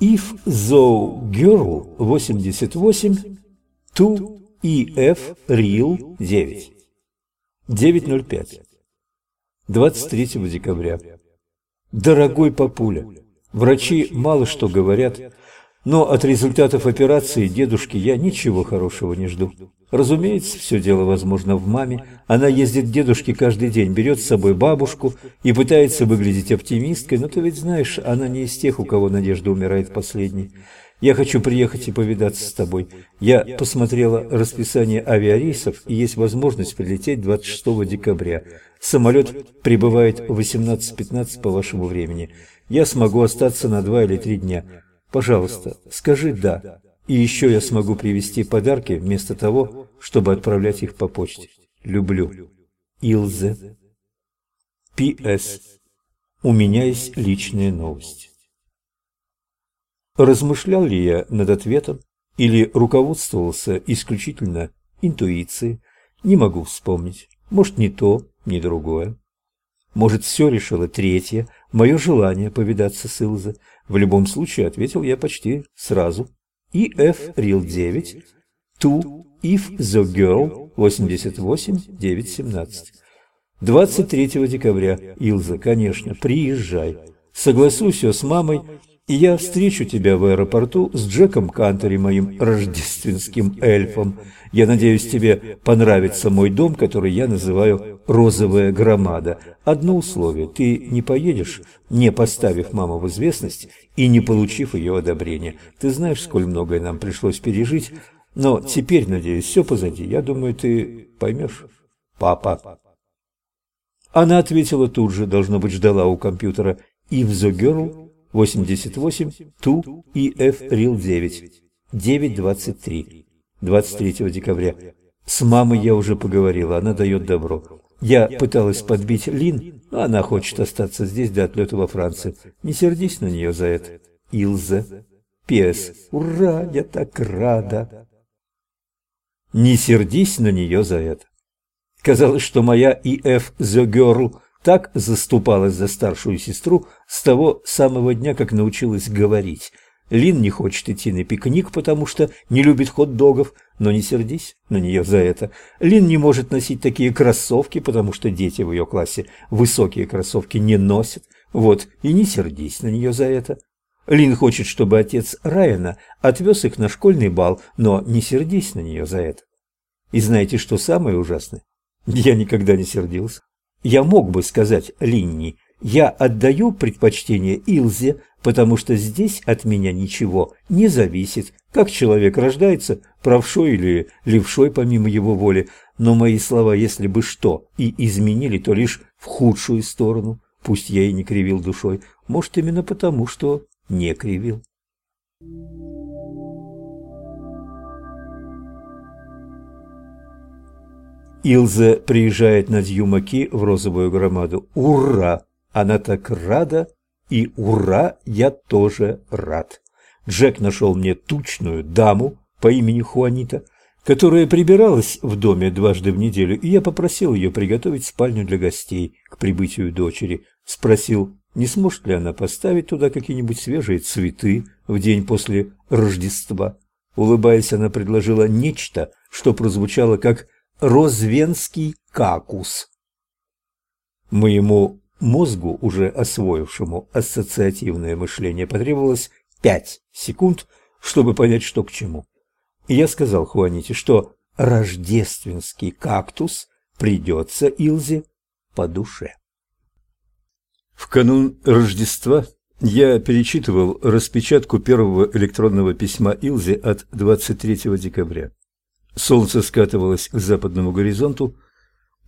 If Though Girl 88 To EF Real 9 9.05 23 декабря. Дорогой папуля, врачи мало что говорят, но от результатов операции дедушки я ничего хорошего не жду. Разумеется, все дело возможно в маме. Она ездит к дедушке каждый день, берет с собой бабушку и пытается выглядеть оптимисткой, но ты ведь знаешь, она не из тех, у кого надежда умирает последней. Я хочу приехать и повидаться с тобой. Я посмотрела расписание авиарейсов, и есть возможность прилететь 26 декабря. Самолет прибывает в 18.15 по вашему времени. Я смогу остаться на два или три дня. Пожалуйста, скажи «да». И еще я смогу привезти подарки вместо того, чтобы отправлять их по почте. Люблю. Илзе. П.С. У меня есть личные новости. Размышлял ли я над ответом или руководствовался исключительно интуицией, не могу вспомнить. Может, не то, не другое. Может, все решило третье, мое желание повидаться с Илзе. В любом случае, ответил я почти сразу. EF Real 9, To If the Girl 88 917. 23 декабря. Илза, конечно, приезжай. Согласуй все с мамой, я встречу тебя в аэропорту с Джеком Кантери, моим рождественским эльфом. Я надеюсь, тебе понравится мой дом, который я называю «Розовая громада». Одно условие – ты не поедешь, не поставив маму в известность и не получив ее одобрения. Ты знаешь, сколь многое нам пришлось пережить, но теперь, надеюсь, все позади. Я думаю, ты поймешь. Папа. Она ответила тут же, должно быть, ждала у компьютера «If the girl 88 2 EF Real 9 9.23 23 декабря. С мамой я уже поговорила, она дает добро. Я пыталась подбить Лин, но она хочет остаться здесь до отлета во Францию. Не сердись на нее за это. Илза. П.С. Ура, я так рада. Не сердись на нее за это. Казалось, что моя E.F. The Girl так заступалась за старшую сестру с того самого дня, как научилась говорить – Лин не хочет идти на пикник, потому что не любит хот-догов, но не сердись на нее за это. Лин не может носить такие кроссовки, потому что дети в ее классе высокие кроссовки не носят. Вот, и не сердись на нее за это. Лин хочет, чтобы отец Райана отвез их на школьный бал, но не сердись на нее за это. И знаете, что самое ужасное? Я никогда не сердился. Я мог бы сказать Линни, я отдаю предпочтение Илзе, потому что здесь от меня ничего не зависит, как человек рождается, правшой или левшой помимо его воли, но мои слова, если бы что, и изменили, то лишь в худшую сторону, пусть я и не кривил душой, может, именно потому, что не кривил. Илза приезжает на Дьюмаки в розовую громаду. Ура! Она так рада! И ура, я тоже рад. Джек нашел мне тучную даму по имени Хуанита, которая прибиралась в доме дважды в неделю, и я попросил ее приготовить спальню для гостей к прибытию дочери. Спросил, не сможет ли она поставить туда какие-нибудь свежие цветы в день после Рождества. Улыбаясь, она предложила нечто, что прозвучало как «розвенский какус». Моему Мозгу, уже освоившему ассоциативное мышление, потребовалось пять секунд, чтобы понять, что к чему. Я сказал Хуаните, что рождественский кактус придется Илзе по душе. В канун Рождества я перечитывал распечатку первого электронного письма Илзе от 23 декабря. Солнце скатывалось к западному горизонту,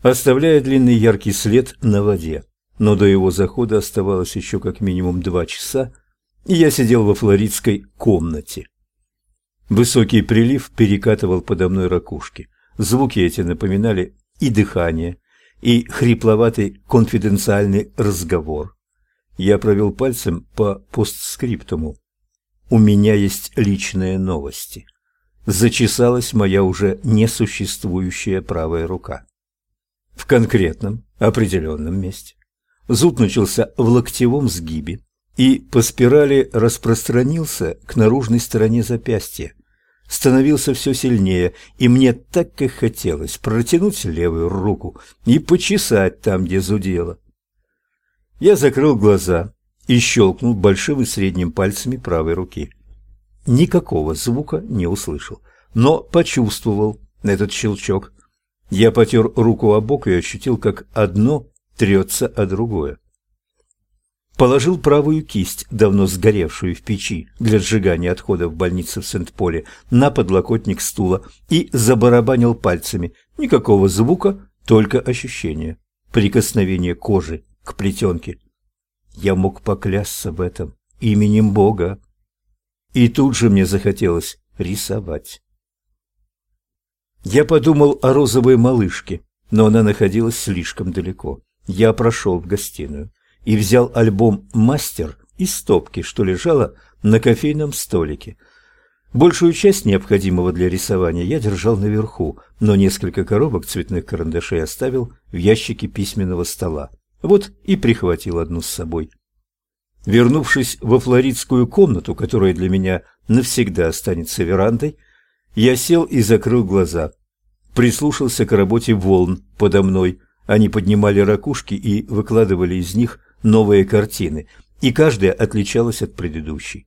оставляя длинный яркий след на воде но до его захода оставалось еще как минимум два часа, и я сидел во флоридской комнате. Высокий прилив перекатывал подо мной ракушки. Звуки эти напоминали и дыхание, и хрипловатый конфиденциальный разговор. Я провел пальцем по постскриптуму. У меня есть личные новости. Зачесалась моя уже несуществующая правая рука. В конкретном, определенном месте. Зуд начался в локтевом сгибе, и по спирали распространился к наружной стороне запястья. Становился все сильнее, и мне так и хотелось протянуть левую руку и почесать там, где зудело. Я закрыл глаза и щелкнул большим и средним пальцами правой руки. Никакого звука не услышал, но почувствовал этот щелчок. Я потер руку о бок и ощутил, как одно трется о другое положил правую кисть, давно сгоревшую в печи для сжигания отходов в больнице в Сент-Поле, на подлокотник стула и забарабанил пальцами. Никакого звука, только ощущение. Прикосновение кожи к плетенке. Я мог поклясться в этом именем Бога. И тут же мне захотелось рисовать. Я подумал о розовой малышке, но она находилась слишком далеко. Я прошел в гостиную и взял альбом «Мастер» из стопки, что лежала на кофейном столике. Большую часть необходимого для рисования я держал наверху, но несколько коробок цветных карандашей оставил в ящике письменного стола. Вот и прихватил одну с собой. Вернувшись во флоридскую комнату, которая для меня навсегда останется верандой, я сел и закрыл глаза. Прислушался к работе волн подо мной. Они поднимали ракушки и выкладывали из них новые картины, и каждая отличалась от предыдущей.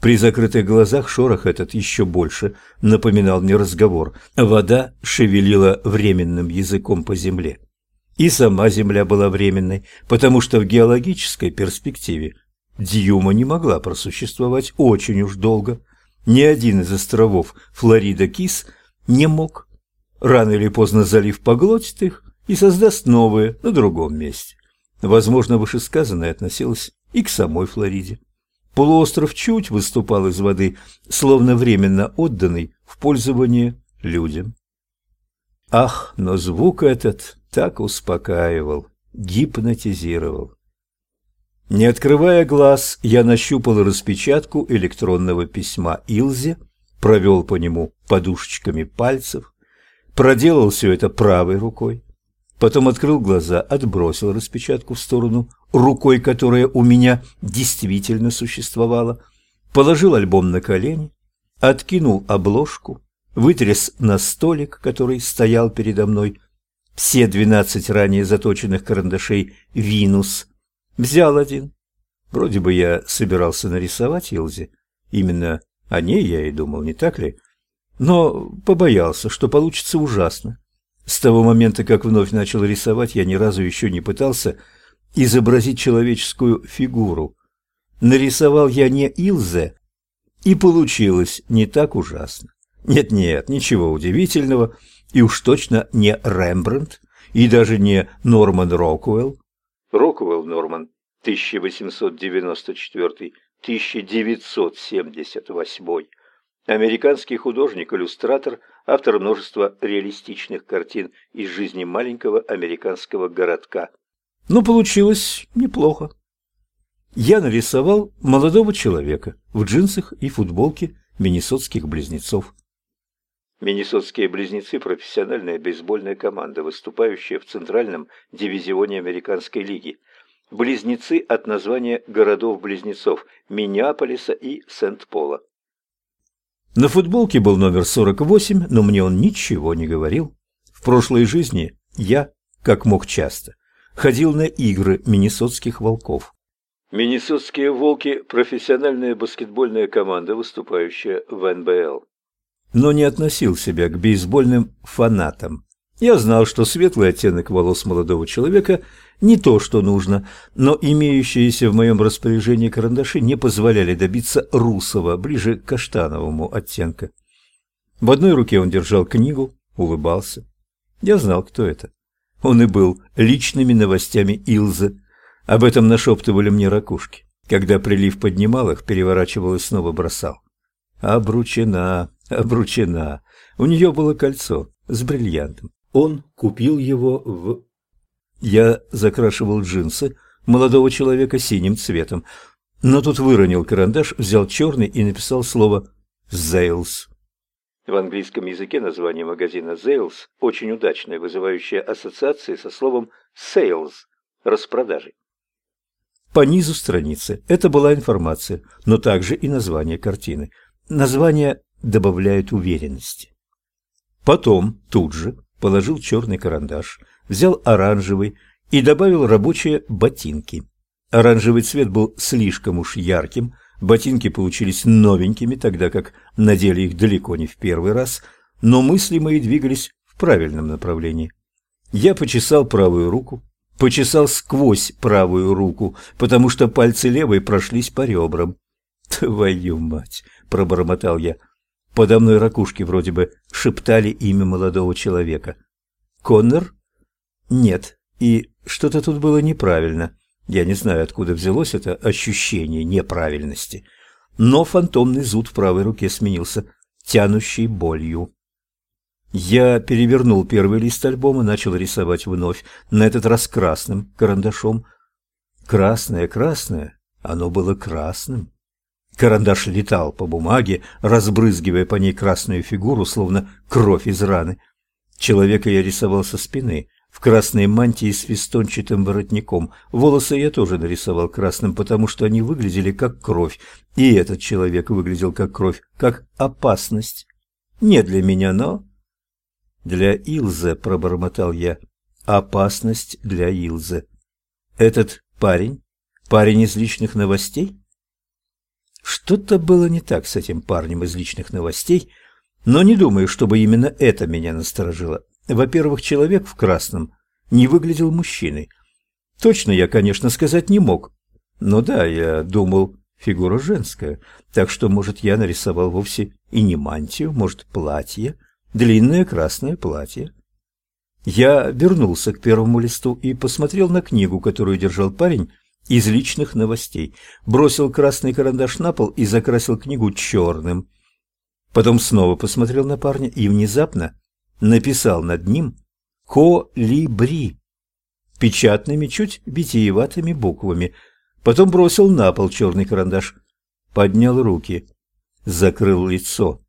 При закрытых глазах шорох этот еще больше напоминал мне разговор. Вода шевелила временным языком по земле. И сама земля была временной, потому что в геологической перспективе Дьюма не могла просуществовать очень уж долго. Ни один из островов Флорида-Кис не мог. Рано или поздно залив поглотит их и создаст новые на другом месте. Возможно, вышесказанное относилось и к самой Флориде. Полуостров чуть выступал из воды, словно временно отданный в пользование людям. Ах, но звук этот так успокаивал, гипнотизировал. Не открывая глаз, я нащупал распечатку электронного письма Илзе, провел по нему подушечками пальцев, проделал все это правой рукой, Потом открыл глаза, отбросил распечатку в сторону рукой, которая у меня действительно существовала, положил альбом на колени, откинул обложку, вытряс на столик, который стоял передо мной, все двенадцать ранее заточенных карандашей «Винус», взял один. Вроде бы я собирался нарисовать Илзе, именно о ней я и думал, не так ли? Но побоялся, что получится ужасно. С того момента, как вновь начал рисовать, я ни разу еще не пытался изобразить человеческую фигуру. Нарисовал я не Илзе, и получилось не так ужасно. Нет-нет, ничего удивительного, и уж точно не Рембрандт, и даже не Норман Роквелл. Роквелл Норман, 1894-1978 Американский художник-иллюстратор, автор множества реалистичных картин из жизни маленького американского городка. Но получилось неплохо. Я нарисовал молодого человека в джинсах и футболке миннесотских близнецов. Миннесотские близнецы – профессиональная бейсбольная команда, выступающая в Центральном дивизионе Американской лиги. Близнецы от названия городов-близнецов – Миннеаполиса и Сент-Пола. На футболке был номер 48, но мне он ничего не говорил. В прошлой жизни я, как мог часто, ходил на игры миннесотских волков. Миннесотские волки – профессиональная баскетбольная команда, выступающая в НБЛ. Но не относил себя к бейсбольным фанатам. Я знал, что светлый оттенок волос молодого человека не то, что нужно, но имеющиеся в моем распоряжении карандаши не позволяли добиться русого, ближе к каштановому оттенка. В одной руке он держал книгу, улыбался. Я знал, кто это. Он и был личными новостями Илзы. Об этом нашептывали мне ракушки. Когда прилив поднимал их, переворачивал и снова бросал. Обручена, обручена. У нее было кольцо с бриллиантом. Он купил его в... Я закрашивал джинсы молодого человека синим цветом, но тут выронил карандаш, взял черный и написал слово «Zales». В английском языке название магазина «Zales» очень удачное, вызывающее ассоциации со словом «sales» – распродажи. по низу страницы. Это была информация, но также и название картины. Название добавляет уверенности. Потом тут же положил черный карандаш, взял оранжевый и добавил рабочие ботинки. Оранжевый цвет был слишком уж ярким, ботинки получились новенькими, тогда как надели их далеко не в первый раз, но мысли мои двигались в правильном направлении. Я почесал правую руку, почесал сквозь правую руку, потому что пальцы левой прошлись по ребрам. «Твою мать!» — пробормотал я. Подо мной ракушки вроде бы шептали имя молодого человека. «Коннор?» «Нет, и что-то тут было неправильно. Я не знаю, откуда взялось это ощущение неправильности, но фантомный зуд в правой руке сменился тянущей болью. Я перевернул первый лист альбома, начал рисовать вновь, на этот раз красным карандашом. Красное, красное, оно было красным. Карандаш летал по бумаге, разбрызгивая по ней красную фигуру, словно кровь из раны. Человека я рисовал со спины, в красной мантии с фестончатым воротником. Волосы я тоже нарисовал красным, потому что они выглядели как кровь, и этот человек выглядел как кровь, как опасность. Не для меня, но... Для Илзы, пробормотал я. Опасность для Илзы. Этот парень? Парень из личных новостей? Что-то было не так с этим парнем из личных новостей, но не думаю, чтобы именно это меня насторожило. Во-первых, человек в красном не выглядел мужчиной. Точно я, конечно, сказать не мог. Но да, я думал, фигура женская. Так что, может, я нарисовал вовсе и не мантию, может, платье, длинное красное платье. Я вернулся к первому листу и посмотрел на книгу, которую держал парень из личных новостей. Бросил красный карандаш на пол и закрасил книгу черным. Потом снова посмотрел на парня и внезапно написал над ним «Колибри» печатными, чуть витиеватыми буквами. Потом бросил на пол черный карандаш, поднял руки, закрыл лицо,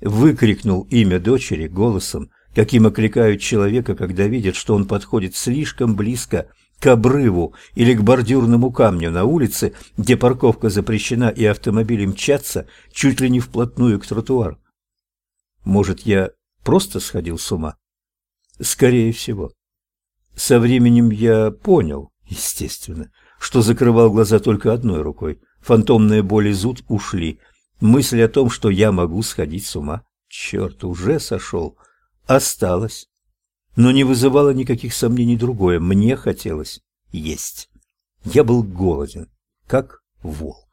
выкрикнул имя дочери голосом, каким окликают человека, когда видят, что он подходит слишком близко к обрыву или к бордюрному камню на улице, где парковка запрещена и автомобили мчатся чуть ли не вплотную к тротуару. Может, я просто сходил с ума? Скорее всего. Со временем я понял, естественно, что закрывал глаза только одной рукой. Фантомная боль и зуд ушли. Мысль о том, что я могу сходить с ума, черт, уже сошел, осталась. Но не вызывало никаких сомнений другое. Мне хотелось есть. Я был голоден, как волк.